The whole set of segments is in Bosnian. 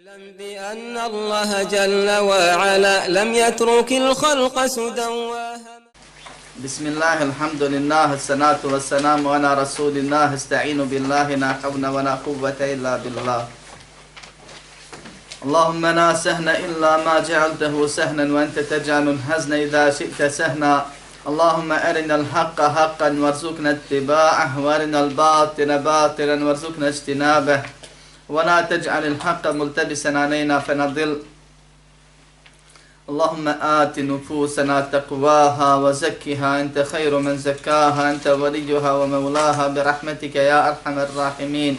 اعلم بأن الله جل وعلا لم يترك الخلق سدى بسم الله الحمد لله الصلاة والسلام على رسول الله. استعين بالله لا حول ولا قوة إلا بالله. اللهم لا سهن إلا ما جعلته سهنا وأنت تجعل الحزن إذا شئت سهنا. اللهم أرنا الحق حقا وارزقنا اتباعه وأرنا الباطل باطلا وارزقنا اجتنابه. ولا تجعل الحق ملتبسا علينا فنضل. اللهم آت نفوسنا تقواها وزكها. أنت خير من زكاها. أنت وليها ومولاها. برحمتك يا أرحم الراحمين.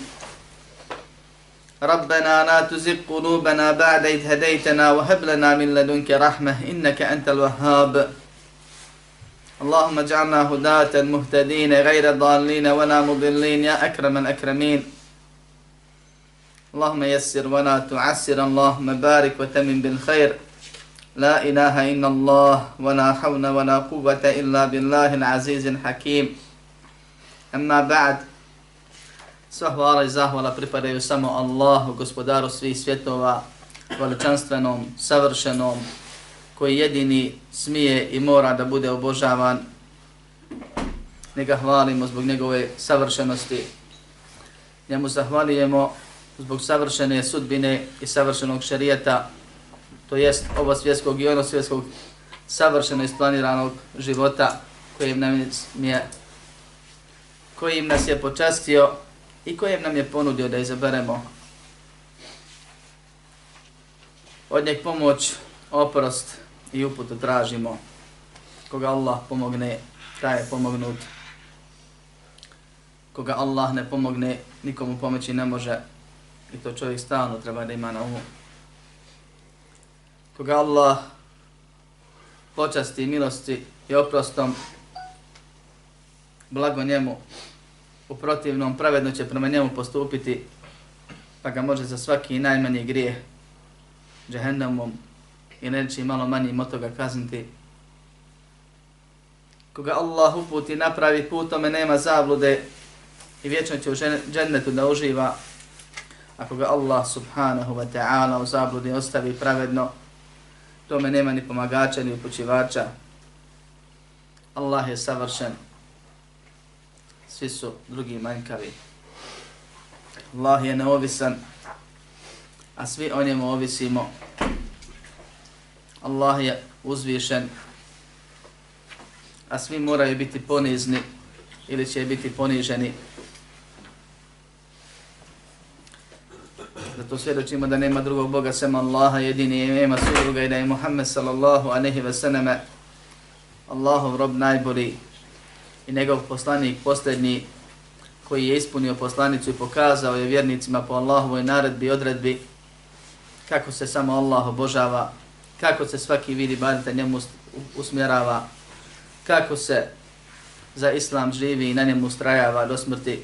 ربنا لا تزغ قلوبنا بعد إذ هديتنا. وهب لنا من لدنك رحمة. إنك أنت الوهاب. اللهم اجعلنا هداة مهتدين غير ضالين ولا مضلين. يا أكرم الأكرمين. اللهم يسر ولا تعسر اللهم بارك وتمن بالخير لا إله إلا الله ولا حول ولا قوة إلا بالله العزيز الحكيم أما بعد Sva hvala i zahvala pripadaju samo Allahu, gospodaru svih svjetova, veličanstvenom, savršenom, koji jedini smije i mora da bude obožavan. Njega hvalimo zbog njegove savršenosti. Njemu zahvalijemo zbog savršene sudbine i savršenog šerijeta, to jest ovo svjetskog i ono svjetskog savršeno isplaniranog života kojim nam je kojim nas je počastio i kojim nam je ponudio da izaberemo od njeg pomoć, oprost i uputu tražimo. Koga Allah pomogne, taj je pomognut. Koga Allah ne pomogne, nikomu pomoći ne može. I to čovjek stalno treba da ima na umu. Koga Allah počasti milosti i oprostom, blago njemu, u protivnom pravedno će prema njemu postupiti, pa ga može za svaki najmanji grije džehennemom i neći malo manji od toga kazniti. Koga Allah uputi napravi put, tome nema zablude i vječno će u džennetu da uživa. Ako ga Allah subhanahu wa ta'ala u zabludi ostavi pravedno, tome nema ni pomagača ni upućivača. Allah je savršen, svi su drugi manjkavi. Allah je neovisan, a svi o njemu ovisimo. Allah je uzvišen, a svi moraju biti ponizni ili će biti poniženi. Zato svjedočimo da nema drugog Boga sem Allaha, jedini i nema sudruga i da je Muhammed sallallahu aleyhi ve sallame Allahov rob najbolji i njegov poslanik posljednji koji je ispunio poslanicu i pokazao je vjernicima po Allahovoj naredbi i odredbi kako se samo Allah obožava, kako se svaki vidi badita njemu usmjerava, kako se za Islam živi i na njemu ustrajava do smrti.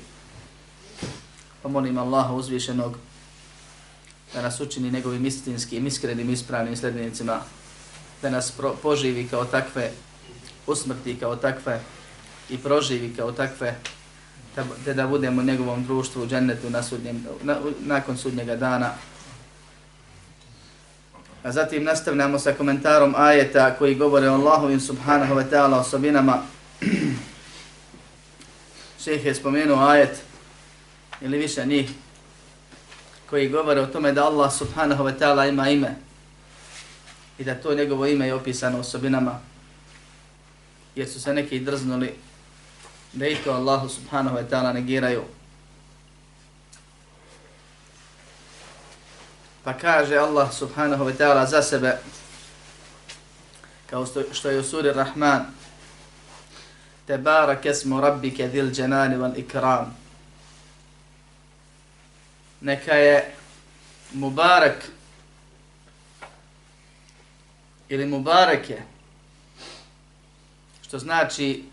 Pa molim Allaha uzvišenog da nas učini njegovim istinskim, iskrenim, ispravnim sljedbenicima, da nas poživi kao takve, usmrti kao takve i proživi kao takve, te da budemo u njegovom društvu u džennetu na sudnjem, na, nakon sudnjega dana. A zatim nastavljamo sa komentarom ajeta koji govore o Allahovim subhanahu wa ta'ala osobinama. Šeheh je spomenuo ajet ili više njih koji govore o tome da Allah subhanahu wa ta'ala ima ime i da to njegovo ime je opisano osobinama jer su se neki drznuli da i to Allahu subhanahu wa ta'ala negiraju. Pa kaže Allah subhanahu wa ta'ala za sebe kao što je u suri Rahman Tebarak esmu rabbike dhil dženani wal ikram neka je Mubarak ili Mubarak je što znači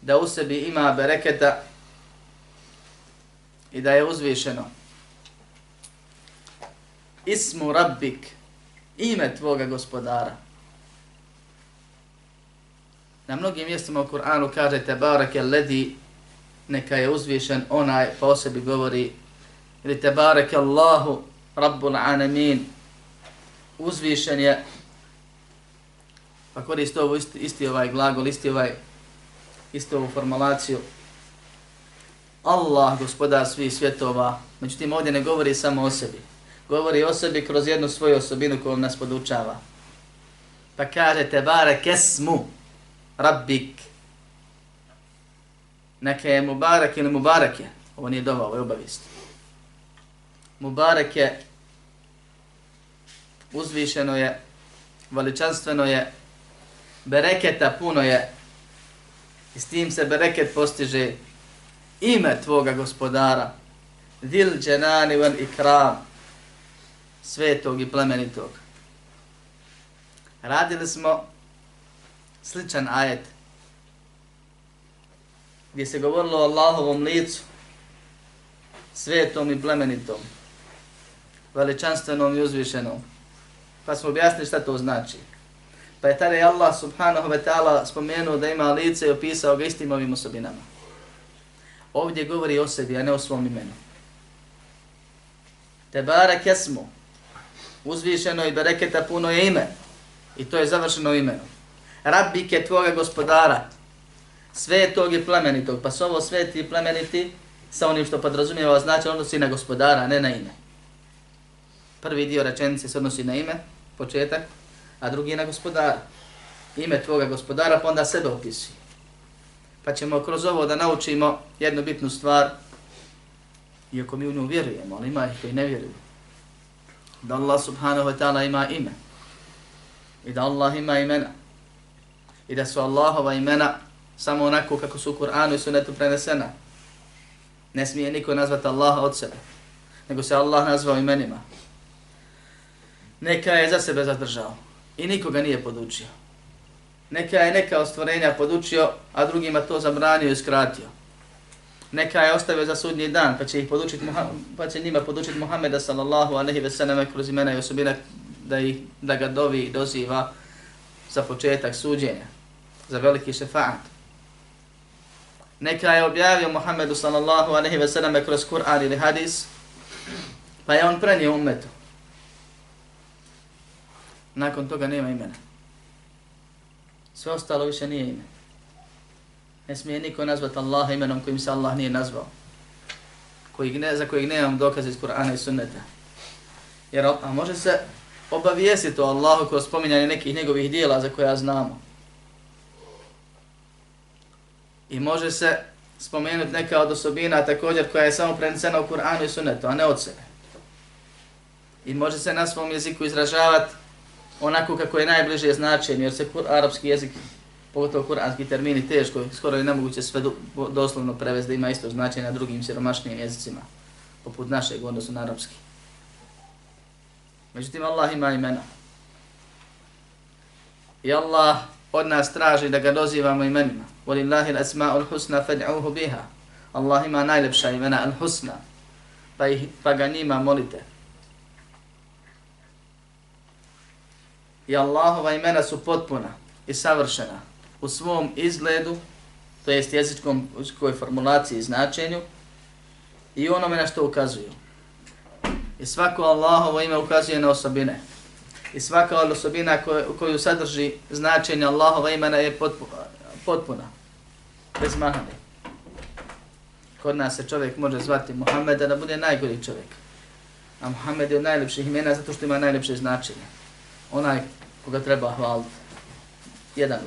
da u sebi ima bereketa i da je uzvišeno. Ismu Rabbik, ime tvoga gospodara. Na mnogim mjestima u Kur'anu kaže Tebarake ledi neka je uzvišen onaj pa po sebi govori ili te bareke Allahu Rabbul Anamin, uzvišen je, pa koristi ovo isti, isti ovaj glagol, isti ovaj, isti ovu formulaciju, Allah, gospodar svih svjetova, međutim ovdje ne govori samo o sebi, govori o sebi kroz jednu svoju osobinu koju nas podučava. Pa kaže te bare kesmu, rabbik. Neka je mubarak ili Mubarake, je. Ovo nije dova, ovo je obavijest. Mubarak je, uzvišeno je, veličanstveno je, bereketa puno je, i s tim se bereket postiže ime tvoga gospodara, dil dženani van ikram, svetog i plemenitog. Radili smo sličan ajet gdje se govorilo o Allahovom licu, svetom i plemenitom, veličanstvenom i uzvišenom. Pa smo objasnili šta to znači. Pa je tada Allah subhanahu wa ta'ala spomenuo da ima lice i opisao ga istim ovim osobinama. Ovdje govori o sebi, a ne o svom imenu. Tebara kesmu, uzvišeno i bereketa puno je ime. I to je završeno imenom. Rabbike tvoga gospodara, svetog i plemenitog. Pa su ovo sveti i plemeniti sa onim što podrazumijeva znači odnosi na gospodara, ne na ime. Prvi dio rečenice se odnosi na ime, početak, a drugi na gospodara. Ime tvoga gospodara, pa onda sebe opisi. Pa ćemo kroz ovo da naučimo jednu bitnu stvar, iako mi u nju vjerujemo, ali ima ih koji ne vjeruju da Allah subhanahu wa ta'ala ima ime i da Allah ima imena i da su Allahova imena samo onako kako su u Kur'anu i sunetu prenesena. Ne smije niko nazvati Allaha od sebe, nego se Allah nazvao imenima. Neka je za sebe zadržao i nikoga nije podučio. Neka je neka ostvorenja podučio, a drugima to zabranio i skratio neka je ostavio za sudnji dan, pa će ih podučiti pa će njima podučiti Muhameda sallallahu alaihi ve sellem kroz imena i osobina da ih da ga dovi i doziva za početak suđenja, za veliki šefaat. Neka je objavio Muhammedu sallallahu alejhi ve sellem kroz Kur'an ili hadis, pa je on prenio ummetu. Nakon toga nema imena. Sve ostalo više nije ime. Ne smije niko nazvati Allaha imenom kojim se Allah nije nazvao. Koji ne, za kojeg nemam dokaze iz Kur'ana i sunneta. Jer a može se obavijestiti o Allahu kroz spominjanje nekih njegovih dijela za koja znamo. I može se spomenuti neka od osobina također koja je samo prenesena u Kur'anu i sunnetu, a ne od sebe. I može se na svom jeziku izražavati onako kako je najbliže značenje, jer se kur, arapski jezik pogotovo kuranski termini teško, skoro je nemoguće sve do, doslovno prevesti da ima isto značenje na drugim siromašnijim jezicima, poput našeg odnosno na arapski. Međutim, Allah ima imena. I Allah od nas traži da ga dozivamo imenima. Walillahi al-asma'ul husna fad'uhu biha. Allah ima najlepša imena al-husna, pa, ih, pa ga njima molite. I Allahova imena su potpuna i savršena u svom izgledu, to jest jezičkom uskoj formulaciji i značenju, i onome na što ukazuju. I svako Allahovo ime ukazuje na osobine. I svaka od osobina koju, koju sadrži značenje Allahova imena je potpuna, bez mahane. Kod nas se čovjek može zvati Muhammed da bude najgori čovjek. A Muhammed je od najljepših imena zato što ima najljepše značenje. Onaj koga treba hvaliti. Jedan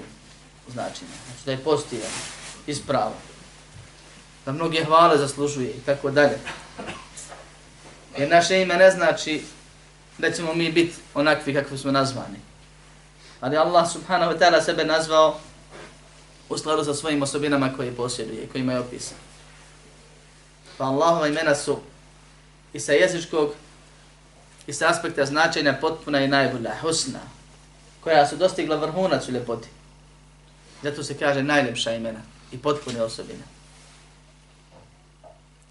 značenje. Znači da je pozitivan, ispravan. Da mnoge hvale zaslužuje i tako dalje. Jer naše ime ne znači da ćemo mi biti onakvi kakvi smo nazvani. Ali Allah subhanahu wa ta'ala sebe nazvao u skladu sa svojim osobinama koje posjeduje, koje imaju opisan. Pa Allahova imena su i sa jezičkog i sa aspekta značenja potpuna i najbolja, husna, koja su dostigla vrhunac u ljepoti. Zato se kaže najljepša imena i potpune osobine.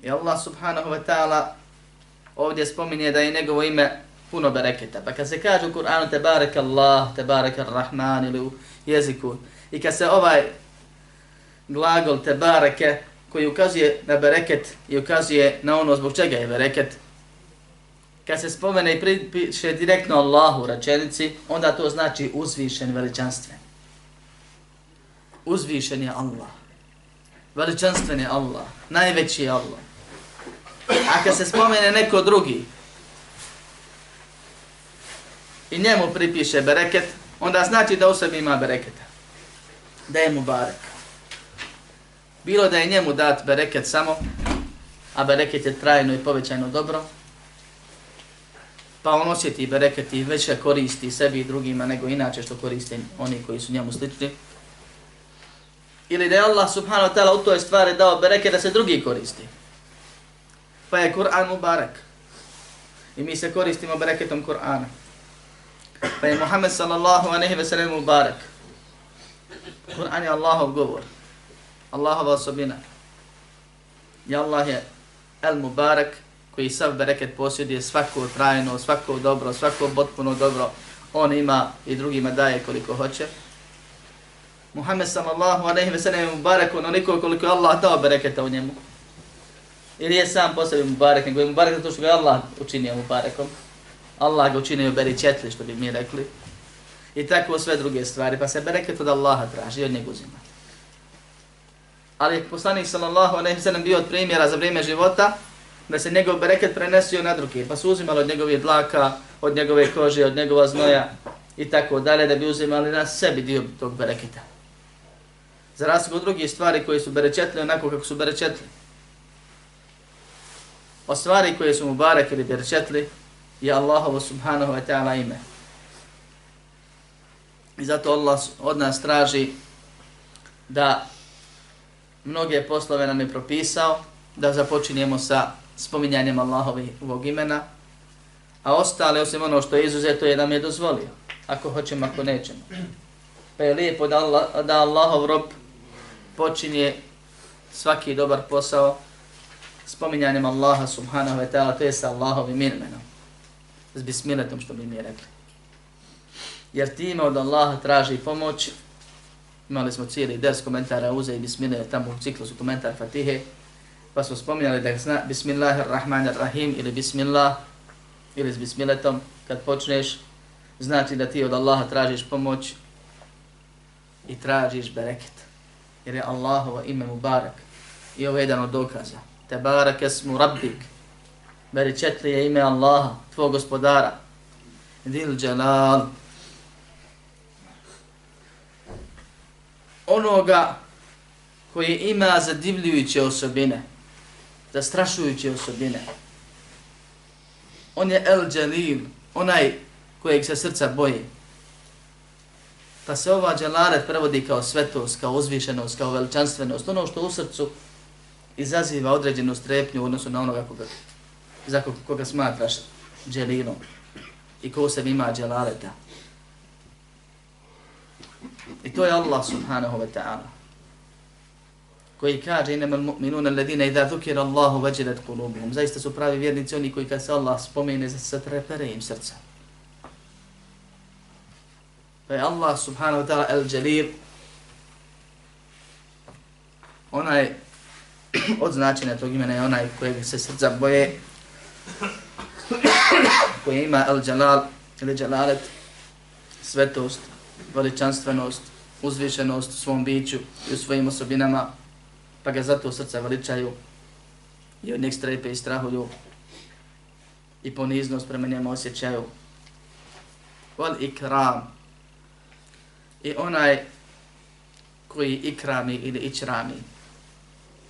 I Allah subhanahu wa ta'ala ovdje spominje da je njegovo ime puno bereketa. Pa kad se kaže u Kur'anu te barek Allah, te barek Rahman ili u jeziku i kad se ovaj glagol te bareke koji ukazuje na bereket i ukazuje na ono zbog čega je bereket. Kad se spomene i pripiše direktno Allahu u rečenici, onda to znači uzvišen veličanstven. Uzvišen je Allah. Veličanstven je Allah. Najveći je Allah. A kad se spomene neko drugi i njemu pripiše bereket, onda znači da u sebi ima bereketa. Da je mu barek. Bilo da je njemu dat bereket samo, a bereket je trajno i povećajno dobro, pa on osjeti bereket i već koristi sebi i drugima nego inače što koriste oni koji su njemu slični. Ili da je Allah subhanahu wa ta'ala u toj stvari dao bereket da se drugi koristi. Pa je Kur'an mubarek. I mi se koristimo bereketom Kur'ana. Pa je Muhammed sallallahu aleyhi ve sellem mubarak. Kur'an je Allahov govor. Allahova osobina. I Allah je el mubarak koji sav bereket posjeduje svako trajno, svako dobro, svako potpuno dobro. On ima i drugima daje koliko hoće. Muhammed sallallahu aleyhi ve sellem mubarak onoliko koliko Allah dao bereketa u njemu. Ili je sam po sebi mubarek, nego je mubarak zato što ga Allah učinio mubarekom. Allah ga učinio beričetli, što bi mi rekli. I tako sve druge stvari, pa se bereket od Allaha traži i od njega uzima. Ali poslanik sallallahu alejhi ve sellem bio od primjera za vrijeme života da se njegov bereket prenesio na druge, pa su uzimali od njegove dlaka, od njegove kože, od njegova znoja i tako dalje, da bi uzimali na sebi dio tog bereketa. Za razliku od drugih stvari koje su berečetli onako kako su berečetli. O stvari koje su mu barek ili berečetli je Allahovo subhanahu wa ta'ala ime. I zato Allah od nas traži da mnoge poslove nam je propisao, da započinjemo sa spominjanjem Allahovog imena, a ostale, osim ono što je izuzeto, je nam je dozvolio, ako hoćemo, ako nećemo. Pa je lijepo da, Allah, da Allahov rob počinje svaki dobar posao spominjanjem Allaha subhanahu wa ta'ala, to je sa Allahovim imenom, s bismiletom što bi mi rekli. Jer time od Allaha traži pomoć, imali smo cijeli ders komentara uze i bismile tamo u ciklusu komentar Fatihe, pa smo spominjali da zna Bismillahirrahmanirrahim ili Bismillah ili s Bismiletom kad počneš, znači da ti od Allaha tražiš pomoć i tražiš bereket. Jer je Allahovo ime Mubarak i ovo je jedan od dokaza. Tebarak esmu rabbik. Beričetli je ime Allaha, tvoj gospodara. Dil dželal. Onoga koji ima zadivljujuće osobine zastrašujuće osobine. On je El dželil, onaj kojeg se srca boji. Pa se ova dželaret prevodi kao svetost, kao uzvišenost, kao veličanstvenost, ono što u srcu izaziva određenu strepnju u odnosu na onoga koga, za koga, smatraš dželilom i ko se ima dželaleta. I to je Allah subhanahu wa ta'ala koji kaže inama mu'minuna alladine idha dhukira Allahu wajilat qulubuhum. Zaista su pravi vjernici oni koji kad se Allah spomene za se im srca. Pa je Allah subhanahu wa ta'ala al-jalil onaj od značenja tog imena je onaj kojeg se srca boje koji ima al-jalal ili jalalet svetost, veličanstvenost, uzvišenost u svom biću i u svojim osobinama pa ga zato srca veličaju i od njeg strepe i strahuju i poniznost prema njemu osjećaju. Wal ikram i onaj koji ikrami ili ičrami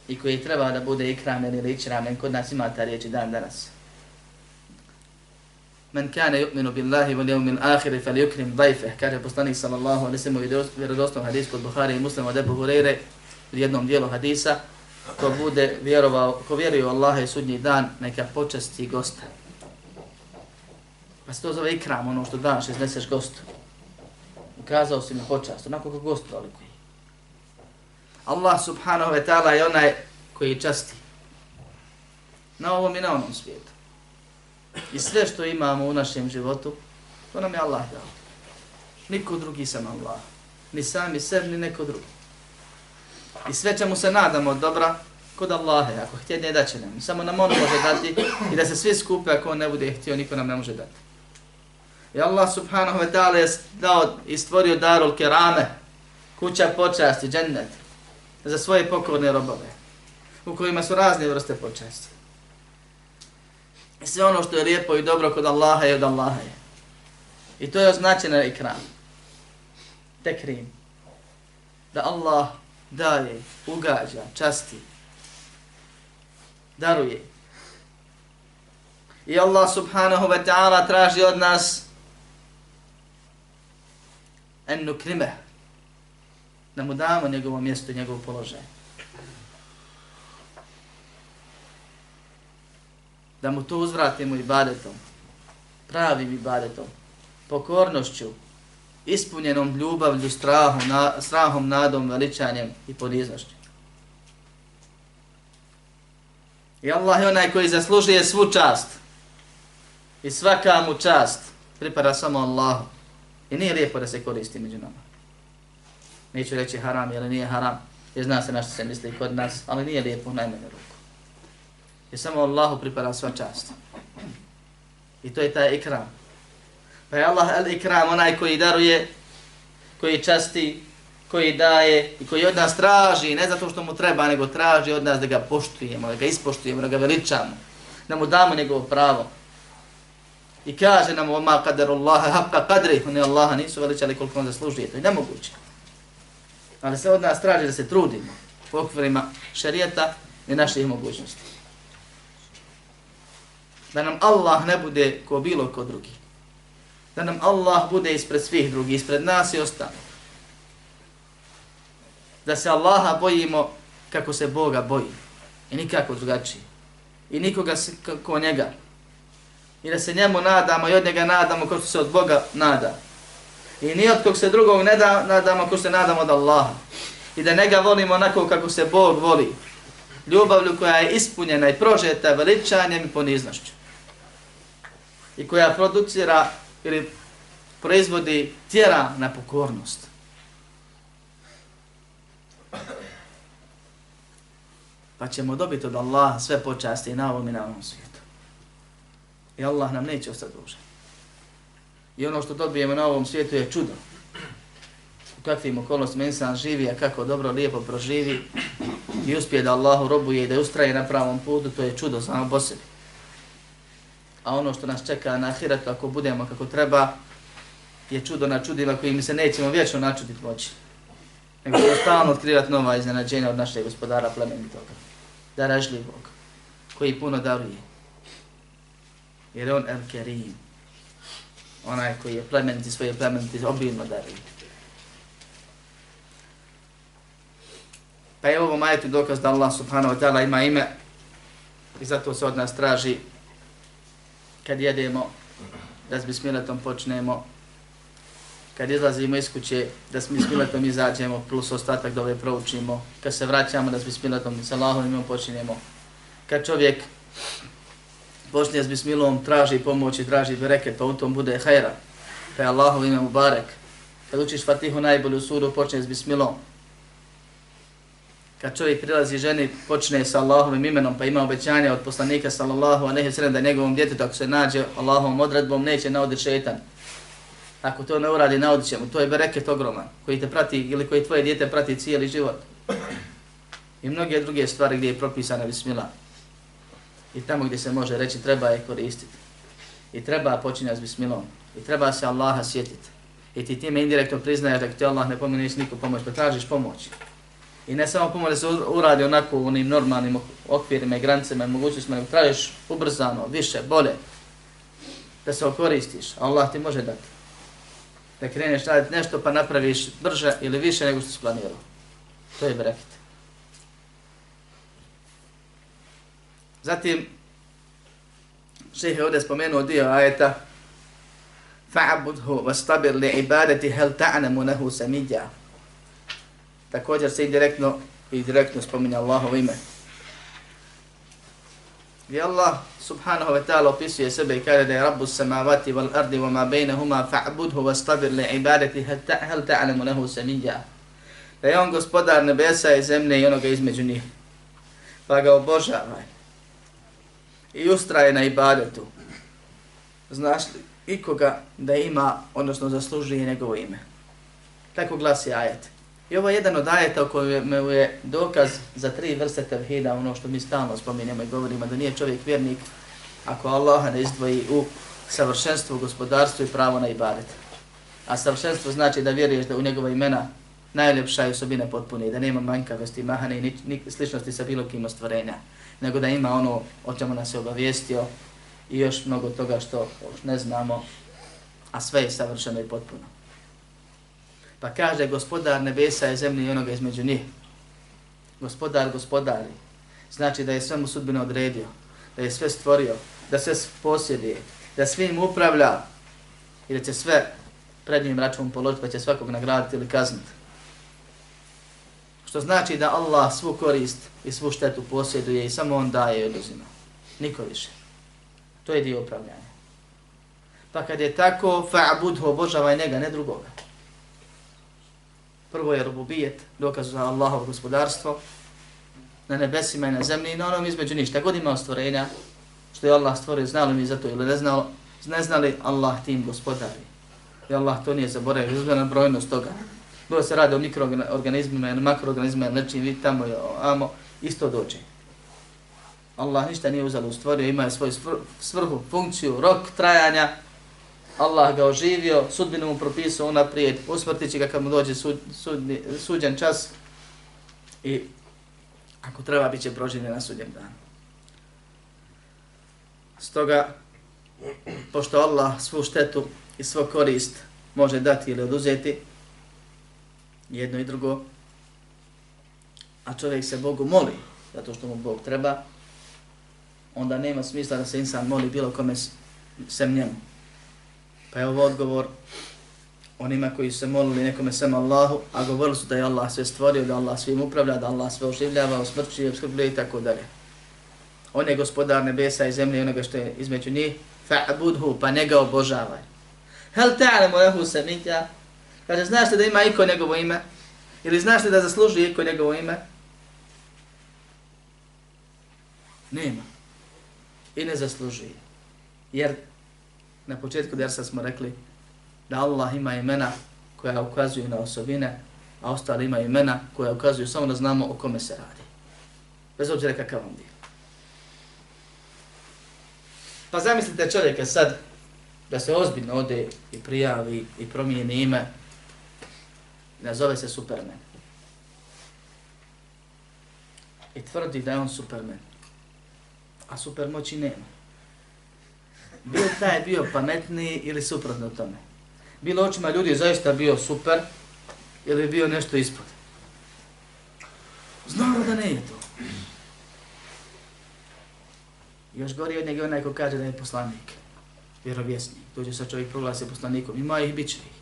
i koji treba da bude ikramen ili ičramen, kod nas ima ta riječ dan danas. Men kane yu'minu billahi wal yawmil akhir falyukrim dayfah kaže poslanik sallallahu alejhi ve sellem u vjerodostom hadisu kod Buhari i Muslima od Abu Hurajre u jednom dijelu hadisa, ko bude vjerovao, ko vjeruje u Allaha i sudnji dan, neka počasti gosta. Pa se to zove ikram, ono što daš, izneseš gostu. Ukazao si mi počast, onako kako gost toliko. Allah subhanahu wa ta'ala je onaj koji časti. Na ovom i na onom svijetu. I sve što imamo u našem životu, to nam je Allah dao. Niko drugi sam Allah. Ni sami sebi, ni neko drugi. I sve čemu se nadamo od dobra, kod Allahe, ako htjedne da će nam. Samo nam on može dati i da se svi skupe ako on ne bude htio, niko nam ne može dati. I Allah subhanahu wa ta'ala je dao i stvorio darul kerame, kuća počasti, džennet, za svoje pokorne robove, u kojima su razne vrste počasti. I sve ono što je lijepo i dobro kod Allaha je od Allaha je. I to je označeno ikram. Tekrim. Da Allah daje, ugađa, časti, daruje. I Allah subhanahu wa ta'ala traži od nas en nukrime, da mu damo njegovo mjesto i njegov položaj. Da mu to uzvratimo ibadetom, pravim ibadetom, pokornošću, ispunjenom ljubavlju, strahom, na, strahom, nadom, veličanjem i poniznošću. I Allah je onaj koji zaslužuje svu čast. I svaka mu čast pripada samo Allahu. I nije lijepo da se koristi među nama. Neću reći haram, jer nije haram. Jer zna se na što se misli kod nas, ali nije lijepo u najmanju ruku. I samo Allahu pripada sva čast. I to je taj ikram. Pa je Allah al-ikram, onaj koji daruje, koji časti, koji daje i koji od nas traži, ne zato što mu treba, nego traži od nas da ga poštujemo, da ga ispoštujemo, da ga veličamo, da mu damo njegovo pravo. I kaže nam oma kaderullaha haqqa qadri, oni Allaha nisu veličali koliko on zaslužuje, to je nemoguće. Ali se od nas traži da se trudimo u okvirima šarijeta i naših mogućnosti. Da nam Allah ne bude ko bilo ko drugi. Da nam Allah bude ispred svih drugih, ispred nas i ostalo da se Allaha bojimo kako se Boga boji. I nikako drugačije. I nikoga se kako njega. I da se njemu nadamo i od njega nadamo kao što se od Boga nada. I ni od kog se drugog ne da, nadamo kao se nadamo od Allaha. I da njega volimo onako kako se Bog voli. Ljubavlju koja je ispunjena i prožeta veličanjem i poniznošću. I koja producira ili proizvodi tjera na pokornost. Pa ćemo dobiti od Allaha sve počasti i na ovom i na ovom svijetu. I Allah nam neće ostati dužan. I ono što dobijemo na ovom svijetu je čudo. U kakvim okolnostima insan živi, a kako dobro, lijepo proživi i uspije da Allahu robuje i da ustraje na pravom putu, to je čudo samo po sebi. A ono što nas čeka na ahiretu ako budemo kako treba, je čudo na čudima kojim se nećemo vječno načuditi moći nego ćemo stalno otkrivati nova iznenađenja od našeg gospodara plemenitoga, daražljivog, koji puno daruje. Jer on El Kerim, onaj koji je plemeniti svoje plemeniti, obilno daruje. Pa je ovo majetu dokaz da Allah subhanahu wa ta'ala ima ime i zato se od nas traži kad jedemo da s bismiletom počnemo kad izlazimo iz kuće, da s bismiletom izađemo, plus ostatak dole proučimo. Kad se vraćamo, da s bismiletom, sa Allahom imam počinjemo. Kad čovjek počne s bismilom, traži pomoć i traži bereket, pa u tom bude hajra. Pa je Allahov ime Mubarek. Kad učiš Fatihu najbolju suru, počne s bismilom. Kad čovjek prilazi ženi, počne sa Allahovim imenom, pa ima obećanja od poslanika sallallahu alejhi ve sellem da njegovom djetetu, ako se nađe Allahovom odredbom, neće naodi šetan ako to ne uradi, naodit će mu. To je bereket ogroman, koji te prati ili koji tvoje dijete prati cijeli život. I mnoge druge stvari gdje je propisana bismila. I tamo gdje se može reći treba je koristiti. I treba počinjati s bismilom. I treba se Allaha sjetiti. I ti time indirektno priznaješ da ti Allah ne pomeniš niku pomoć, pa tražiš pomoć. I ne samo pomoć da se uradi onako u onim normalnim okvirima i granicama i mogućnostima, nego tražiš ubrzano, više, bolje, da se okoristiš. Allah ti može dati da kreneš raditi nešto pa napraviš brže ili više nego što si planirao. To je bereket. Zatim, šehe ovdje spomenuo dio ajeta fa'budhu wastabir li ibadati تَعْنَمُ ta'namu nahu. Također se i direktno, i direktno spominje Allahovo ime. Gdje Allah subhanahu wa ta'ala opisuje sebe i kaže da je Rabbu samavati wal ardi wa ma bejnehuma fa'budhu wa stabir li ibadati hel ta'alamu lehu samija. Da je on gospodar nebesa i zemlje i onoga između njih. pa ga obožavaj. I ustraje na ibadetu. Znaš li ikoga da ima, odnosno zaslužuje njegovo ime? Tako glasi ajet. I ovo je jedan od ajeta u kojem je dokaz za tri vrste tevhida, ono što mi stalno spominjamo i govorimo, da nije čovjek vjernik ako Allaha ne izdvoji u savršenstvo, gospodarstvo i pravo na ibadet. A savršenstvo znači da vjeruješ da u njegova imena najljepša je osobina potpune da nema manjkavosti, mahane i ni, ni, sličnosti sa bilo kim ostvarenja, nego da ima ono o čemu nas je obavijestio i još mnogo toga što ne znamo, a sve je savršeno i potpuno. Pa kaže gospodar nebesa je zemlje i onoga između njih. Gospodar gospodari. Znači da je sve mu sudbino odredio, da je sve stvorio, da sve posjeduje, da svim upravlja i da će sve pred njim računom položiti pa će svakog nagraditi ili kazniti. Što znači da Allah svu korist i svu štetu posjeduje i samo on daje i oduzima. Niko više. To je dio upravljanja. Pa kad je tako, fa'budhu, obožavaj njega, ne drugoga. Prvo je rububijet, dokaz za Allahovo gospodarstvo, na nebesima i na zemlji i na onom između ništa. God ima stvorenja, što je Allah stvorio, znali mi za to ili ne znali, ne znali Allah tim gospodari. I Allah to nije zaboravio, izgleda brojnost toga. Bilo se radi o mikroorganizmima ili makroorganizmima ili nečim, vidi tamo, amo, isto dođe. Allah ništa nije uzalo u stvorio, ima svoju svrhu, funkciju, rok trajanja. Allah ga oživio, sudbinu mu propisao unaprijed, usmrtit će ga kad mu dođe sud, sudni, suđen čas i ako treba bit će proživljen na sudjem danu. Stoga, pošto Allah svu štetu i svo korist može dati ili oduzeti, jedno i drugo, a čovjek se Bogu moli, zato što mu Bog treba, onda nema smisla da se insan moli bilo kome sem njemu. Pa je ovo odgovor onima koji su se molili nekome sem Allahu, a govorili su da je Allah sve stvorio, da Allah svim upravlja, da Allah sve oživljava, usmrćuje, obskrbljuje i tako dalje. On je gospodar nebesa i zemlje i onoga što je između njih, fa'budhu, pa njega obožavaj. Hel ta'lamu lehu samita? Kaže, znaš li da ima iko njegovo ime? Ili znaš li da zasluži iko njegovo ime? Nema. I ne zaslužuje. Jer na početku dersa smo rekli da Allah ima imena koja ukazuju na osobine, a ostale ima imena koja ukazuju samo da znamo o kome se radi. Bez obzira kakav on bio. Pa zamislite čovjeka sad da se ozbiljno ode i prijavi i promijeni ime nazove se Superman. I tvrdi da je on Superman. A supermoći nema. Bio taj bio pametniji ili suprotno tome. Bilo očima ljudi zaista bio super ili bio nešto ispod. Znamo da ne je to. Još gori od njega onaj ko kaže da je poslanik, vjerovjesnik. Dođe sa čovjek proglasi poslanikom, ima ih, bit će ih.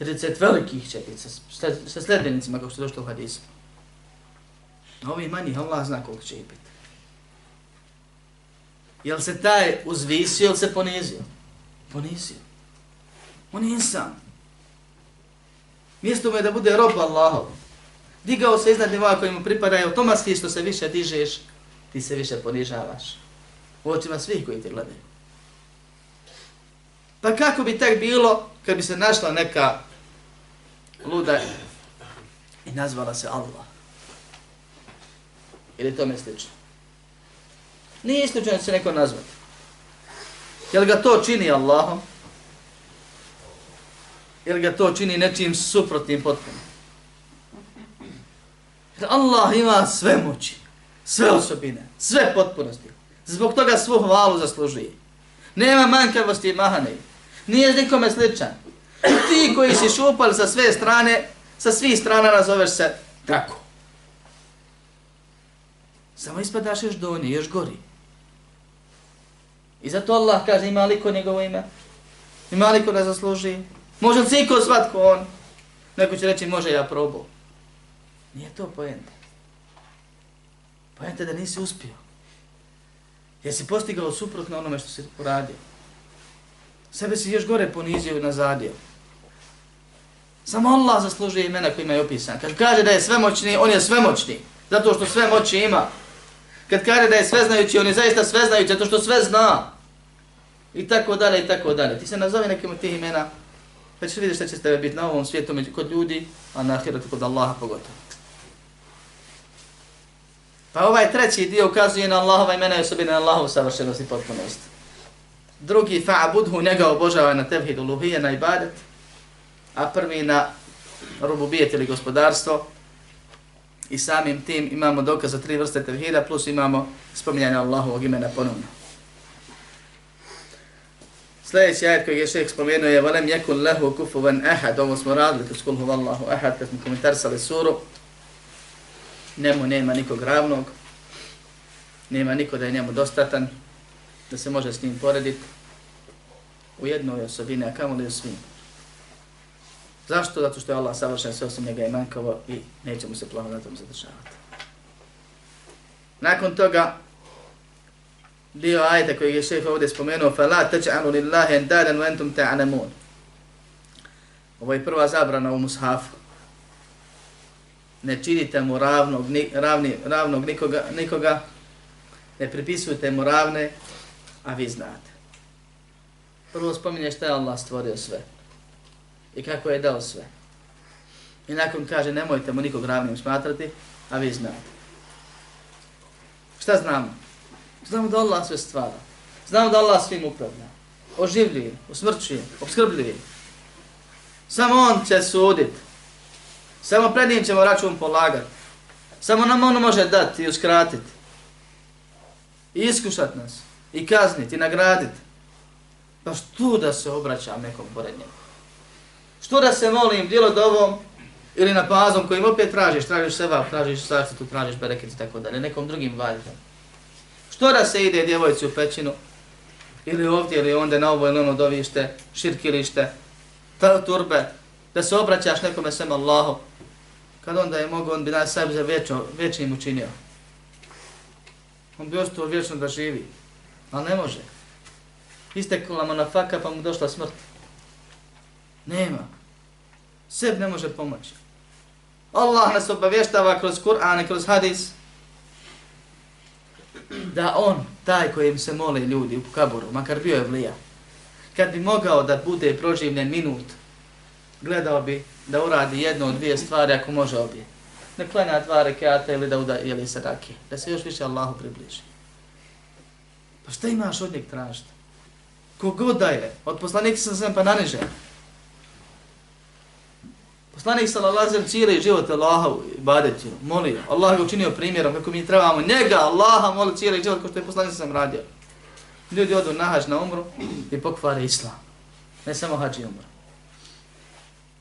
30 velikih će biti sa, sa sljedbenicima kako što došlo u hadisu. A ovi manji, Allah zna koliko će ih biti. Jel se taj uzvisio ili se ponizio? Ponizio. On je insan. Mjesto mu je da bude rob Allahov. Digao se iznad nivoa koji mu pripadaju, automatski što se više dižeš, ti se više ponižavaš. U očima svih koji te gledaju. Pa kako bi tak bilo kad bi se našla neka luda i nazvala se Allah. Ili tome slično. Nije isključeno da se neko nazvati. Jel ga to čini Allahom? Jel ga to čini nečim suprotnim potpuno? Jer Allah ima sve moći, sve osobine, sve potpunosti. Zbog toga svu hvalu zaslužuje. Nema manjkavosti i mahane. Nije nikome sličan. Ti koji si šupal sa sve strane, sa svih strana nazoveš se tako. Samo ispadaš još donje, još gori. I zato Allah kaže ima li ko njegovo ime? Ima li ko da zasluži? Može li siko svatko on? Neko će reći može ja probao. Nije to pojenta. Pojenta da nisi uspio. Jer si postigao suprotno onome što si uradio. Sebe si još gore ponizio i nazadio. Samo Allah zaslužuje imena kojima je opisan. Kad kaže da je svemoćni, on je svemoćni. Zato što sve moći ima. Kad kaže da je sveznajući, on je zaista sveznajući, zato što sve zna. I tako dalje, i tako dalje. Ti se nazove nekim od tih imena, pa ćeš vidjeti šta će s tebe biti na ovom svijetu među kod ljudi, a na ahiratu kod Allaha pogotovo. Pa ovaj treći dio ukazuje na Allahova imena i osobine na Allahovu savršenost i potpunost. Drugi, fa'abudhu, njega obožava na tevhidu luhije, na ibadet, a prvi na rububijet ili gospodarstvo I samim tim imamo dokaz za tri vrste tevhida, plus imamo spominjanje Allahovog imena ponovno. Sljedeći ajet koji je šeheh spomenuo je وَلَمْ يَكُنْ لَهُ كُفُوًا أَحَدْ Ovo smo radili kroz kulhu Allahu ahad, kad smo komentarsali suru. Nemu nema nikog ravnog, nema niko da je njemu dostatan, da se može s njim porediti u jednoj osobini, a kamo li u svim. Zašto? Zato što je Allah savršen, sve osim njega je mankavo i neće mu se plano na tom zadržavati. Nakon toga, dio ajeta koji je šef ovdje spomenuo, فَلَا تَجْعَنُوا لِلَّهِ اَنْدَادًا وَاَنْتُمْ تَعْنَمُونَ Ovo je prva zabrana u mushafu. Ne činite mu ravnog, ni, ravni, ravnog nikoga, nikoga, ne pripisujte mu ravne, a vi znate. Prvo spominje šta je Allah stvorio sve i kako je dao sve. I nakon kaže nemojte mu nikog ravnim smatrati, a vi znate. Šta znamo? Znamo da Allah sve stvara. Znamo da Allah svim upravlja. Oživljuje, usmrćuje, obskrbljuje. Samo On će sudit. Samo pred njim ćemo račun polagati. Samo nam On može dati i uskratiti. I iskušat nas. I kazniti, i nagraditi. Pa što da se obraćam nekom pored njega? Što da se molim bilo dovom ili na pazom kojim opet tražiš, tražiš seba, tražiš tu tražiš bereket i tako dalje, nekom drugim valjom. Što da se ide djevojci u pećinu, ili ovdje, ili onda na ovo ili ono dovište, širkilište, ta turbe, da se obraćaš nekome sem Allahu, kad onda je mogo, on bi nas sebi za večno, vječnim učinio. On bi ostao vječno da živi, ali ne može. Istekla mu na faka pa mu došla smrt. Nema. Seb ne može pomoći. Allah nas obavještava kroz Kur'an i kroz hadis da on, taj kojim se mole ljudi u kaboru, makar bio je vlija, kad bi mogao da bude proživljen minut, gledao bi da uradi jednu od dvije stvari ako može obje. Ne klanja dva rekata ili da uda ili sadake, da se još više Allahu približi. Pa šta imaš od njeg tražiti? Kogod da je, od poslanika sam sam pa naniže. Poslanik sallallahu alejhi ve cijeli život Allaha ibadetio, molio. Allah ga učinio primjerom kako mi trebamo njega, Allaha moli cijeli život kao što je poslanik sam radio. Ljudi odu na hađ na umru i pokvare islam. Ne samo hađ i umru.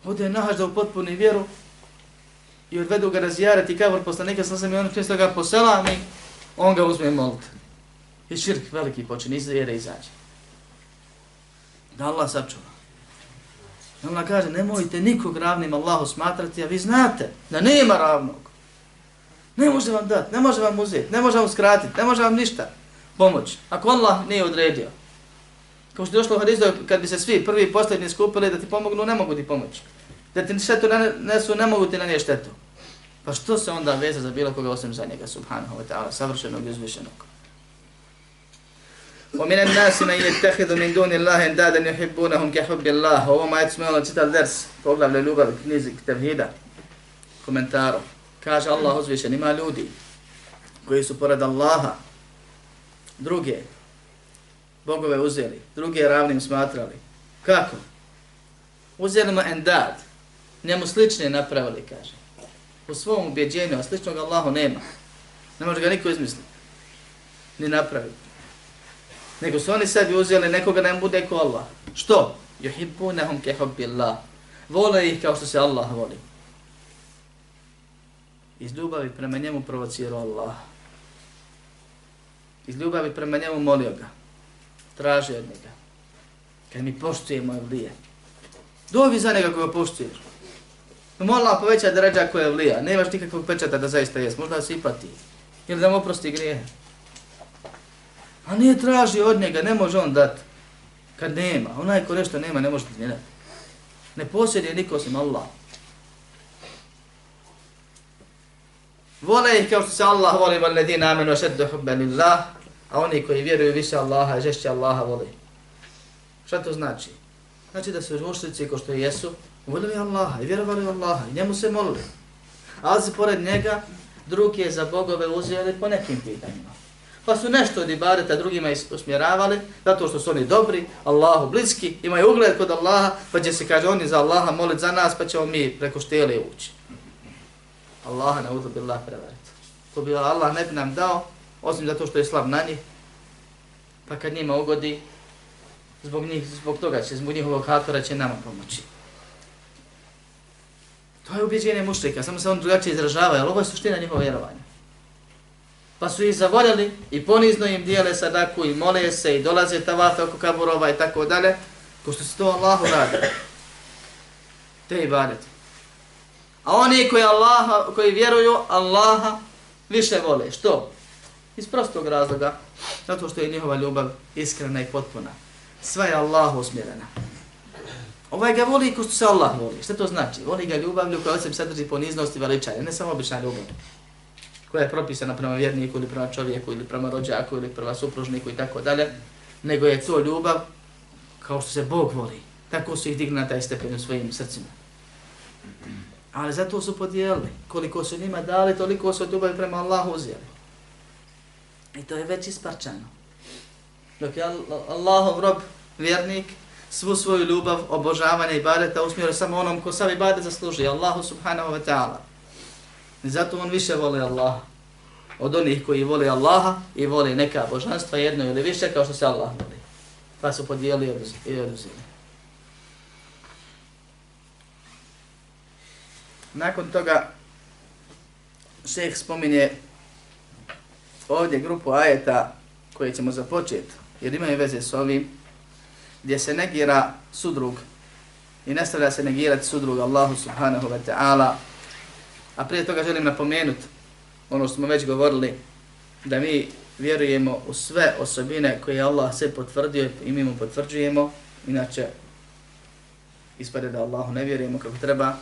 Ode na hađ da upotpuni vjeru i odvedu ga razjarati kavor poslanika sam sam i on često ga poselami, on ga uzme molit. I širk veliki počin iz vjere izađe. Da Allah sačuva. I ona kaže, nemojte nikog ravnim Allahu smatrati, a vi znate da nema ravnog. Ne može vam dati, ne može vam uzeti, ne može vam skratiti, ne može vam ništa pomoći. Ako Allah nije odredio. Kao što je došlo u hadisu, kad bi se svi prvi i posljednji skupili da ti pomognu, ne mogu ti pomoći. Da ti štetu nesu, ne mogu ti na nije štetu. Pa što se onda veze za bilo koga osim za njega, subhanahu wa ta'ala, savršenog i uzvišenog. ومن الناس من يتخذ من دون الله اندادا يحبونهم كحب الله ovo majet smo ono čital ders poglavlje ljubav knjizi tevhida komentaru kaže Allah uzvišen ima ljudi koji su pored Allaha druge bogove uzeli druge ravnim smatrali kako uzeli mu endad njemu slične napravili kaže u svom ubjeđenju a sličnog Allahu nema ne može ga niko izmisliti ni napraviti nego su oni sebi uzeli nekoga da im bude ko Allah. Što? Juhibbunahum ke hubbillah. Vole ih kao što se Allah voli. Iz ljubavi prema njemu provocirao Allah. Iz ljubavi prema njemu molio ga. Traži od njega. Kad mi poštujemo evlije. Dovi za njega koga poštuješ. No Allah poveća da rađa koja je vlija. Nemaš nikakvog pečata da zaista jes. Možda se ipati. Ili da mu oprosti grijehe. A ne traži od njega, ne može on dati. Kad nema, onaj ko nešto nema, ne može ti dati. Ne posjeduje niko osim Allah. Vole ih kao što se Allah voli, voli ledina amenu šeddu hubbe lillah, a oni koji vjeruju više Allaha, žešće Allaha voli. Šta to znači? Znači da su mušlici ko što jesu, volili Allaha i vjerovali Allaha i njemu se molili. Ali se pored njega drugi je za bogove uzeli po nekim pitanjima. Pa su nešto od ibadeta drugima usmjeravali, zato što su oni dobri, Allahu bliski, imaju ugled kod Allaha, pa će se, kaže, oni za Allaha moliti za nas, pa ćemo mi preko štele ući. Allaha ne uzu billah prevariti. To bi Allah ne bi nam dao, osim zato što je slab na njih, pa kad njima ugodi, zbog njih, zbog toga će, zbog njihovog hatora će nama pomoći. To je ubjeđenje mušlika, samo se on drugačije izražava, ali ovo je suština njihova vjerovanja. Pa su ih zavoljeli i ponizno im dijele sadaku i mole se i dolaze tavafe oko kaburova i tako dalje, ko što se to Allahu radi. Te ibadete. A oni koji, Allaha, koji vjeruju Allaha više vole. Što? Iz prostog razloga. Zato što je njihova ljubav iskrena i potpuna. Sva je Allahu usmjerena. Ovaj ga voli ko što se Allah voli. Što to znači? Voli ga ljubavlju koja se sadrži poniznost i veličanje. Ne samo obična ljubav. Koja je propisana prema vjerniku ili prema čovjeku ili prema rođaku ili prema supružniku i tako dalje. Nego je to ljubav kao što se Bog voli. Tako su ih digli na taj stepen u svojim srcima. Ali zato su podijelili. Koliko su njima dali, toliko su ljubavi prema Allahu uzijeli. I to je već isparčano. Dok je Allahov rob, vjernik, svu svoju ljubav, obožavanje i badeta usmjerio samo onom ko sav ibadet zasluži, Allahu subhanahu wa ta'ala. I zato on više voli Allaha. Od onih koji vole Allaha i vole neka božanstva jedno ili više kao što se Allah voli. Pa su podijelili i oduzeli. Nakon toga šeh spominje ovdje grupu ajeta koje ćemo započeti, jer imaju veze s ovim, gdje se negira sudrug i nastavlja se negirati sudrug Allahu subhanahu wa ta'ala. A prije toga želim napomenuti ono što smo već govorili, da mi vjerujemo u sve osobine koje Allah sve potvrdio i mi mu potvrđujemo, inače ispade da Allahu ne vjerujemo kako treba,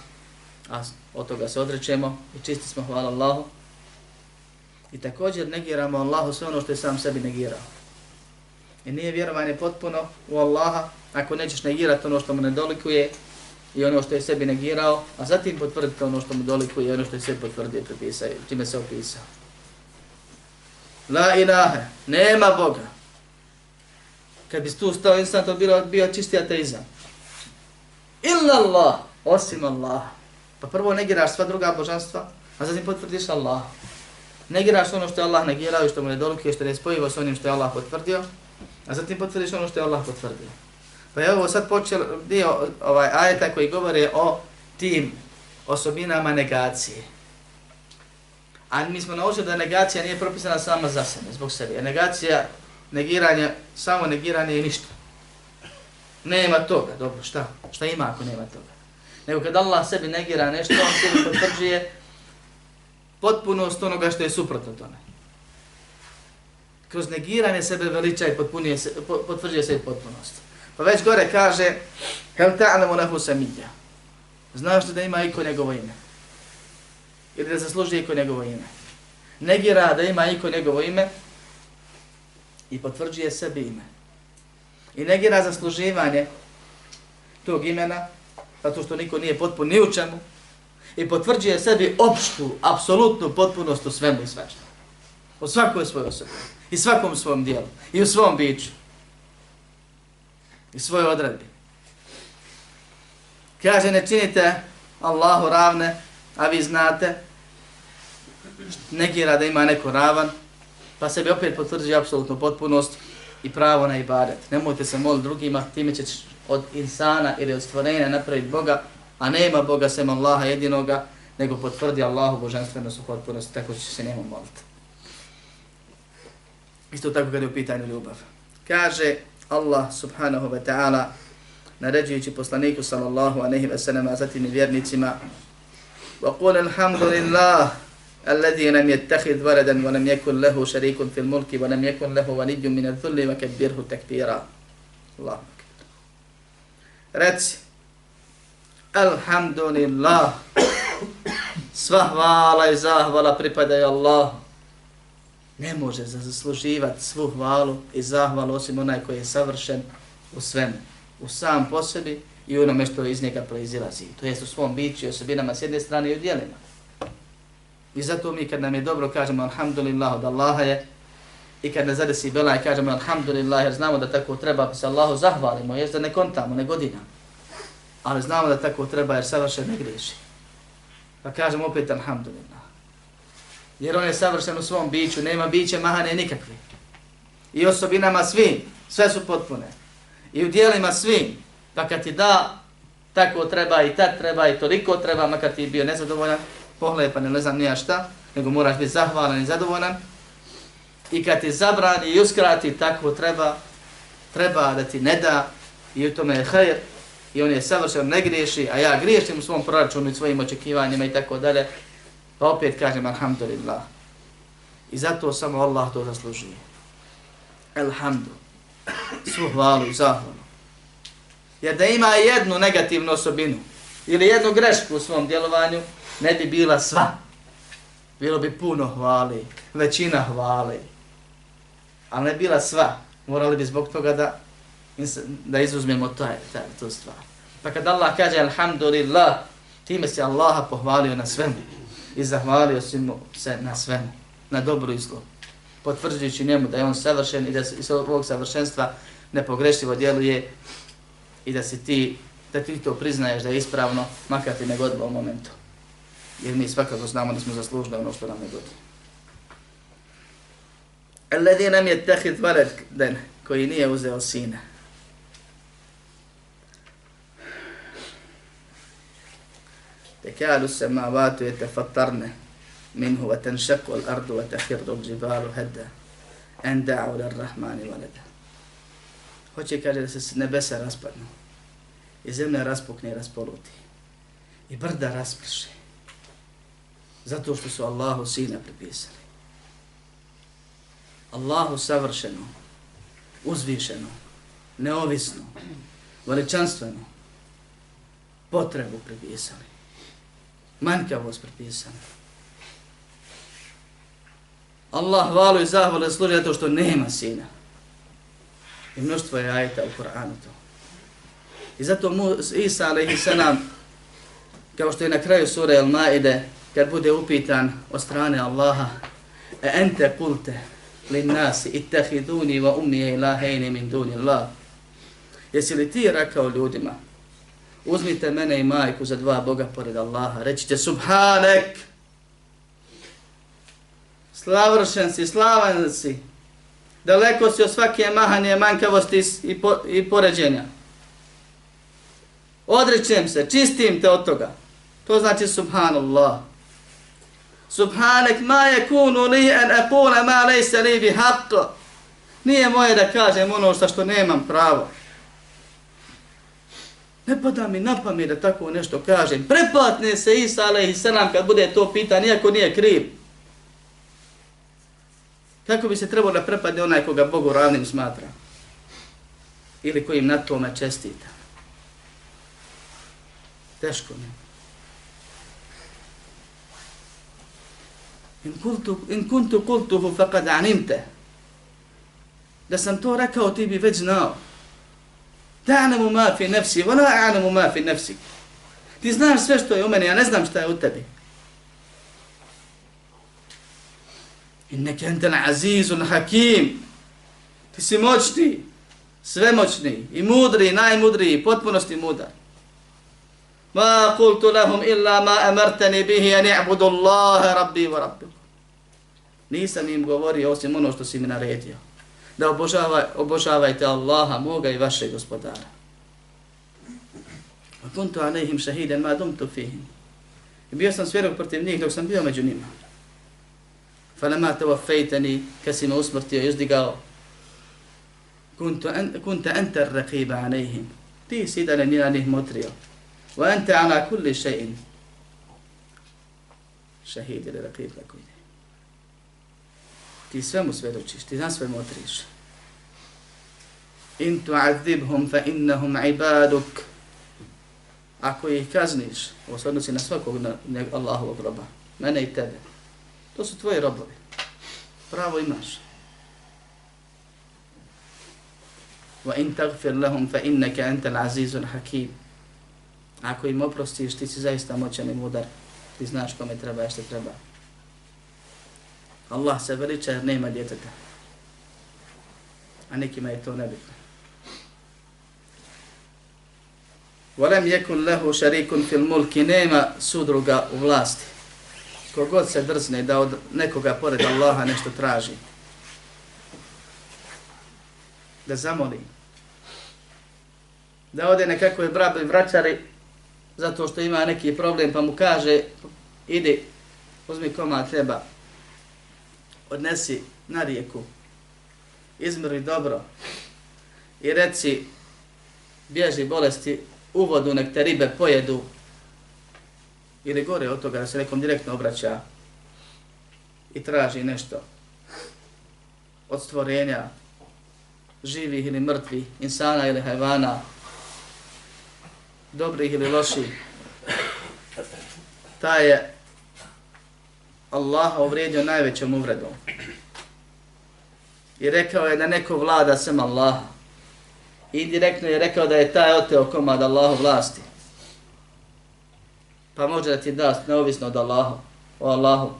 a od toga se odrećemo i čisti smo, hvala Allahu. I također negiramo Allahu sve ono što je sam sebi negirao. I nije vjerovanje potpuno u Allaha ako nećeš negirati ono što mu ne dolikuje i ono što je sebi negirao, a zatim potvrditi ono što mu dolikuje i ono što je sebi potvrdio i pripisao, čime se opisao. La ilaha, nema Boga. Kad bi tu stao insan, to bilo, bio čisti ateizam. Illa Allah, osim Allah. Pa prvo negiraš sva druga božanstva, a zatim potvrdiš Allah. Negiraš ono što je Allah negirao i što mu ne dolikuje, što ne spojivo s onim što je Allah potvrdio, a zatim potvrdiš ono što je Allah potvrdio. Pa je ovo sad počeo dio ovaj ajeta koji govore o tim osobinama negacije. A mi smo naučili da negacija nije propisana sama za sebe, zbog sebe. Negacija, negiranje, samo negiranje je ništa. Nema toga, dobro, šta? Šta ima ako nema toga? nego kad Allah sebi negira nešto, on sebi potvrđuje potpunost onoga što je suprotno tome. Kroz negiranje sebe veliča i potpunije se, potvrđuje sebi potpunost. Pa već gore kaže, hel ta'lamu lahu samija. Znaš li da ima iko njegovo ime? Ili da zasluži iko njegovo ime? Negira da ima iko njegovo ime i potvrđuje sebi ime. I negira zasluživanje tog imena zato što niko nije potpun ni u čemu, i potvrđuje sebi opštu, apsolutnu potpunost u svemu i svačemu. U svakoj svojoj osobi. I svakom svom dijelu. I u svom biću. I svoje odredbi. Kaže, ne činite Allahu ravne, a vi znate, negira da ima neko ravan, pa sebi opet potvrđuje apsolutnu potpunost i pravo na ibadet. Nemojte se moliti drugima, time ćeš od insana ili od stvorenja napraviti Boga, a nema Boga sem Allaha jedinoga, nego potvrdi Allahu božanstvenost u potpunosti, tako će se njemu moliti. Isto tako kada je u pitanju ljubav. Kaže Allah subhanahu wa ta'ala, naređujući poslaniku sallallahu anehi wa sallam, a zatim i vjernicima, وقول الحمد لله الذي لم يتخذ ولدا ولم يكن له شريك في الملك ولم يكن له ولي من الذل وكبره تكبيرا الله reci Alhamdulillah Sva hvala i zahvala pripadaju Allah. Ne može zasluživati svu hvalu i zahvalu osim onaj koji je savršen u svemu. U sam po sebi i onome što iz njega proizilazi. To jest u svom biću i osobinama s jedne strane i u dijelima. I zato mi kad nam je dobro kažemo alhamdulillah od Allaha je i kad ne zadesi bela i kažemo alhamdulillah jer znamo da tako treba pa se Allahu zahvalimo, jest da ne kontamo, ne godina. Ali znamo da tako treba jer savršen ne griješi. Pa kažemo opet alhamdulillah. Jer on je savršen u svom biću, nema biće mahane nikakve. I osobinama svim, sve su potpune. I u dijelima svim, pa kad ti da, tako treba i tad treba i toliko treba, makar ti je bio nezadovoljan, pohlepan ili ne znam nija šta, nego moraš biti zahvalan i zadovoljan. I kad ti zabrani i uskrati, tako treba, treba da ti ne da i u tome je hajr i on je savršen, ne griješi, a ja griješim u svom proračunu i svojim očekivanjima i tako dalje, pa opet kažem alhamdulillah. I zato samo Allah to zaslužuje. Alhamdu. Svu hvalu i zahvalu. Jer da ima jednu negativnu osobinu ili jednu grešku u svom djelovanju, ne bi bila sva. Bilo bi puno hvali, većina hvali. Ali ne bila sva. Morali bi zbog toga da, da izuzmemo taj, taj, tu stvar. Pa kad Allah kaže alhamdulillah, time se Allaha pohvalio na svemu. I zahvalio si mu se na svemu. Na dobru i zlu, Potvrđujući njemu da je on savršen i da se iz ovog savršenstva nepogrešivo djeluje i da si ti, da ti to priznaješ da je ispravno, makar ti ne godilo u momentu jer mi svakako znamo da smo zaslužili ono što nam ne godilo. Alladhi nam je tehid vared den, koji nije uzeo sina. Tekalu se ma vatu je tefatarne minhu wa tenšaku al ardu wa tehirdu al džibalu hedda en da'u lir rahmani valeda. Hoće kaže da se nebesa raspadnu i zemlja raspukne i raspoluti i brda rasprše Zato što su Allahu sina pripisali. Allahu savršeno, uzvišeno, neovisno, veličanstveno, potrebu pripisali. Manjkavost pripisali. Allah hvalu i zahvalu služi zato što nema sina. I mnoštvo je ajta u Koranu to. I zato mu, Isa salam, kao što je na kraju sura Al-Maide, kad bude upitan od strane Allaha e ente kulte lin nasi ittahiduni wa ummi ilahayni min duni Allah jesi li ti rekao ljudima uzmite mene i majku za dva boga pored Allaha. Rećite subhanek! Slavršen si slavan si. Daleko si od svake mahanje manjkavosti i, po, i poređenja. Odrećem se čistim te od toga. To znači subhanallah. Subhanak ma yakunu li an aqula ma laysa li bi haqq. Nije moje da kažem ono što što nemam pravo. Ne pada mi na pamet da tako nešto kažem. Preplatne se Isa alaihi salam kad bude to pitan, iako nije kriv. Kako bi se trebalo da prepadne onaj koga Bogu ravnim smatra? Ili kojim na tome čestita? Teško mi. In kuntu, in kuntu kultuhu faqad animte. Da sam to rekao, ti bi već znao. Ta'lamu ma fi nafsi, wa la a'lamu ma fi nafsi. Ti znaš sve što je u meni, ja ne znam šta je u tebi. Inneke entel azizun hakim. Ti si moćni, svemoćni i mudri, najmudriji, potpunosti mudar. Ma kultu lahum illa ma amartani bihi an i'budu Allaha rabbi wa rabbi. Nisam im govorio osim ono što si mi naredio. Da obožavaj, obožavajte Allaha, moga i vašeg gospodara. A kuntu alehim šahiden ma dumtu fihim. I bio sam svjerog protiv njih dok sam bio među njima. Falama te wafejteni, kad si me usmrtio i uzdigao, kuntu, an, kunta anta raqiba alehim. Ti si da ne na njih motrio. Wa anta ala kulli še'in. Šahid ili raqib lakum ti svemu svedočiš, ti na sve motriš. In tu'adzibhum fa innahum ibaduk. ako ih kazniš, ovo se odnosi na svakog na, na Allahovog roba, mene i tebe, to su tvoji robovi. Pravo imaš. Wa in tagfir lahum fa innaka antal azizul hakim. Ako im oprostiš, ti si zaista moćan i mudar. Ti znaš kome treba i što treba. Allah se veliča jer nema djeteta. A nekima je to nebitno. Volem jekun lehu šarikun fil mulki, nema sudruga u vlasti. Kogod se drzne da od nekoga pored Allaha nešto traži. Da zamoli. Da ode nekakve brabe vraćari zato što ima neki problem pa mu kaže idi uzmi koma treba odnesi na rijeku. Izmri dobro i reci bježi bolesti u vodu, nek te ribe pojedu, ili gore od toga da se nekom direktno obraća i traži nešto od stvorenja, živih ili mrtvih, insana ili hajvana, dobrih ili loših, ta je Allaha uvrijedio najvećom uvredom. I rekao je da neko vlada sem Allaha indirektno je rekao da je taj oteo komad Allahu vlasti. Pa može da ti da neovisno od Allaha, o Allahu.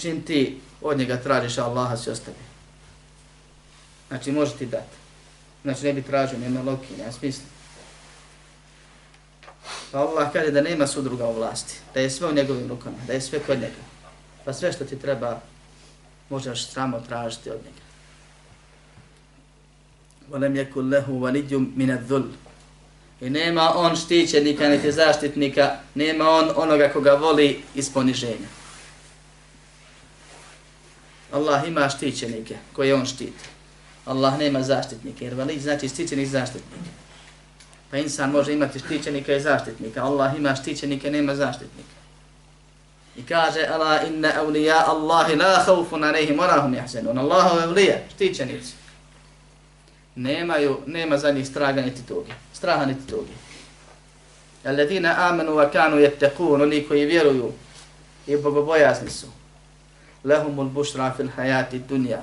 Čim ti od njega tražiš, Allaha si ostavi. Znači može ti dati. Znači ne bi tražio, nema loki, nema smisla. Pa Allah kaže da nema sudruga u vlasti, da je sve u njegovim rukama, da je sve kod njega Pa sve što ti treba, možeš samo tražiti od njega. وَلَمْ يَكُلْ لَهُ وَلِدْيُ مِنَ الذُّلْ I nema on štićenika, niti zaštitnika, nema on onoga koga voli iz poniženja. Allah ima štićenike koje on štiti. Allah nema zaštitnike, jer vali znači štićenik zaštitnik. Pa insan može imati štićenika i zaštitnika. Allah ima štićenike, nema zaštitnika. I kaže, ala inna awliya Allahi la khawfun alayhim wa hum yahzanun. Allahu awliya, štićenici nemaju, nema za njih straga niti tuge. Straha niti tuge. Alladina amanu wa kanu yattaqun, oni koji vjeruju i bogobojazni su. Lahumul bushra fil hayati dunya.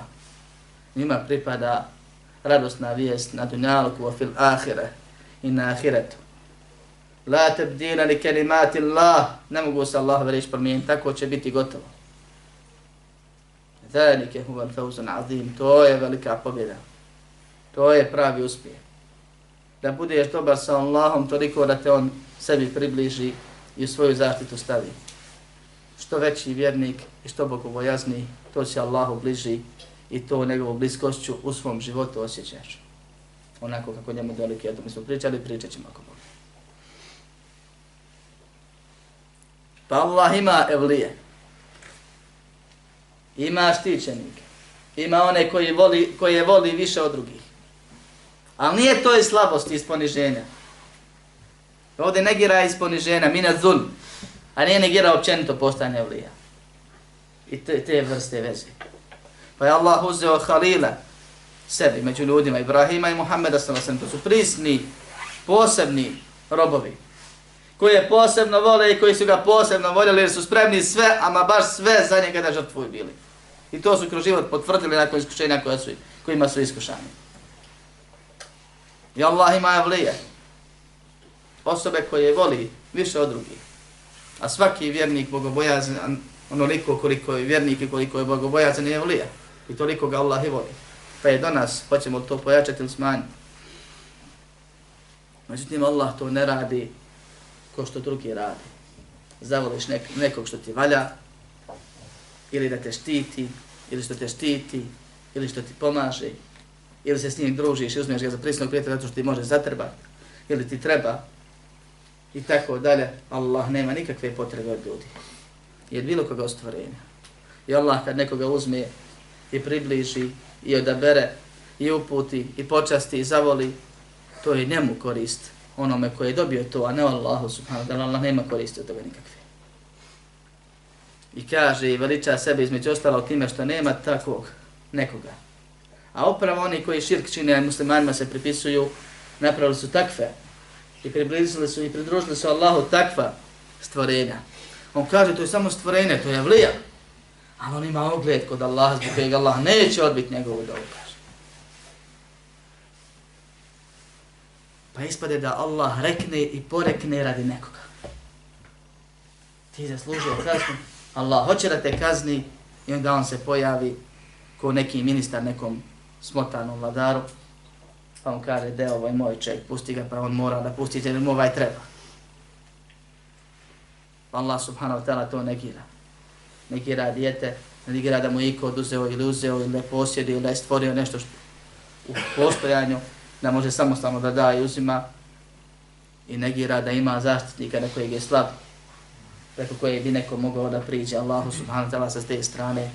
Njima pripada radosna vijest na dunjalku wa fil ahire i na ahiretu. La tabdila li kelimati Allah. Ne mogu se Allah veliš promijeniti, tako će biti gotovo. Zalike huva al-fawzun azim. To je velika pobjeda. To je pravi uspjeh. Da budeš dobar sa Allahom toliko da te on sebi približi i u svoju zaštitu stavi. Što veći vjernik i što bogobojazni, to će Allahu bliži i to njegovu bliskošću u svom životu osjećaš. Onako kako njemu dolike, eto mi smo pričali, pričat ćemo ako Bog. Pa Allah ima evlije. Ima štićenike. Ima one koji, voli, koje voli više od drugih. Ali nije to i slabost iz poniženja. Ovdje negira iz poniženja, mina zulm. a nije negira općenito postanje evlija. I te, te vrste veze. Pa je Allah uzeo Halila sebi među ljudima, Ibrahima i Muhammeda sallam, to su prisni, posebni robovi, koje posebno vole i koji su ga posebno voljeli jer su spremni sve, ama baš sve za njega da žrtvuju bili. I to su kroz život potvrdili nakon iskušenja koja su, kojima su iskušani. I Allah ima evlije. Osobe koje voli više od drugih. A svaki vjernik bogobojazan, onoliko koliko je vjernik i koliko je bogobojazan je evlija. I toliko ga Allah i voli. Pa je do nas, hoćemo to pojačati ili smanjiti. Međutim, Allah to ne radi ko što drugi radi. Zavoliš nek nekog što ti valja, ili da te štiti, ili što te štiti, ili što ti pomaže, ili se s njim družiš i uzmeš ga za prisnog prijatelja zato što ti može zatrbati, ili ti treba, i tako dalje, Allah nema nikakve potrebe od ljudi. Jer bilo koga ostvarenja. I Allah kad nekoga uzme i približi i odabere i uputi i počasti i zavoli, to je njemu korist onome koji je dobio to, a ne Allahu subhanahu wa ta'ala, Allah nema koristi od toga nikakve. I kaže i veliča sebe između ostalog time što nema takvog nekoga. A upravo oni koji širk čine muslimanima se pripisuju, napravili su takve i približili su i pridružili su Allahu takva stvorenja. On kaže to je samo stvorenje, to je vlija. Ali on ima ogled kod Allaha zbog kojeg Allah neće odbiti njegovu dobu. Pa ispade da Allah rekne i porekne radi nekoga. Ti zaslužio kaznu, Allah hoće da te kazni i onda on se pojavi ko neki ministar nekom smotanom vladaru, pa on kaže, de ovaj moj ček, pusti ga, pa on mora da pusti, jer mu ovaj treba. Pa Allah subhanahu wa ta'ala to negira. Negira dijete, negira da mu iko oduzeo ili uzeo ili posjedio ili stvorio nešto što u postojanju, da može samostalno da da i uzima i negira da ima zaštitnika na kojeg je slab, preko koje bi neko mogao da priđe Allahu subhanahu wa ta'ala sa te strane,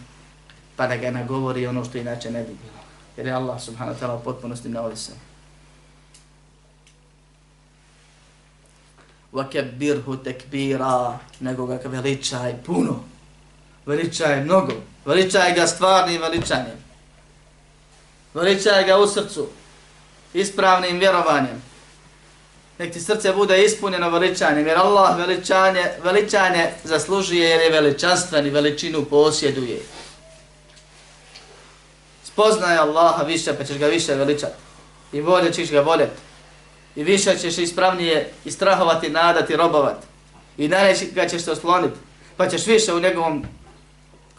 pa da ga nagovori ono što inače ne bi bilo. Jer je Allah subhanahu wa ta'ala u potpunosti neovisan. وَكَبِّرْهُ tekbira, nego ga veličaj puno, veličaj mnogo, veličaj ga stvarnim veličanjem, veličaj ga u srcu, ispravnim vjerovanjem. Nek ti srce bude ispunjeno veličanjem, jer Allah veličanje, veličanje zaslužuje jer je veličanstven i veličinu posjeduje. Spoznaj Allaha više, pa ćeš ga više veličati. I volje ćeš ga voljeti. I više ćeš ispravnije istrahovati, nadati, robovati. I najneći ga ćeš se osloniti. Pa ćeš više u njegovom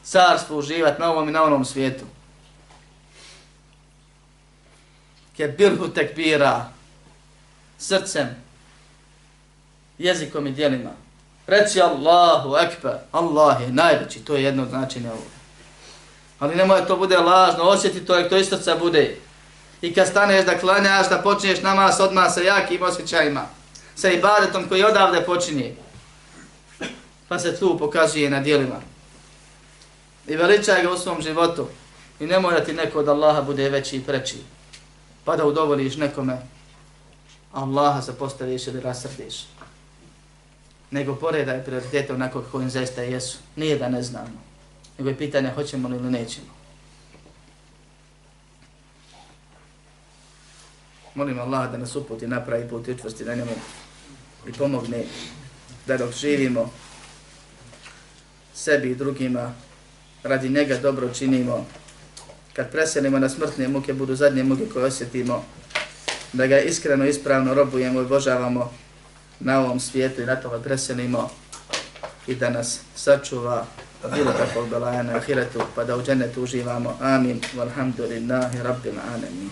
carstvu uživati na ovom i na onom svijetu. Kebirhu tekbira srcem, jezikom i dijelima. Reci Allahu ekber, Allah je najveći, to je jedno značenje ovoga. Ali nemoj to bude lažno, osjeti to, to iz srca bude. I kad staneš da klanjaš, da počinješ namaz odmah sa jakim osjećajima, sa ibadetom koji odavde počinje, pa se tu pokazuje na dijelima. I veličaj ga u svom životu. I nemoj da ti neko od Allaha bude veći i preći pa da udovoliš nekome, Allaha se postaviš ili rasrdiš. Nego poredaj prioritete onako kako im zaista jesu. Nije da ne znamo. Nego je pitanje hoćemo li ili nećemo. Molim Allah da nas uputi, napravi put i učvrsti na njemu i pomogne da dok živimo sebi i drugima radi njega dobro činimo kad preselimo na smrtne muke, budu zadnje muke koje osjetimo, da ga iskreno, ispravno robujemo i božavamo na ovom svijetu i na tome preselimo i da nas sačuva bilo kakvog belaja na ahiretu, pa da u džennetu uživamo. Amin. Walhamdulillahi rabbil alamin.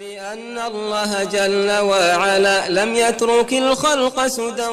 بأن الله جل وعلا لم يترك الخلق سدى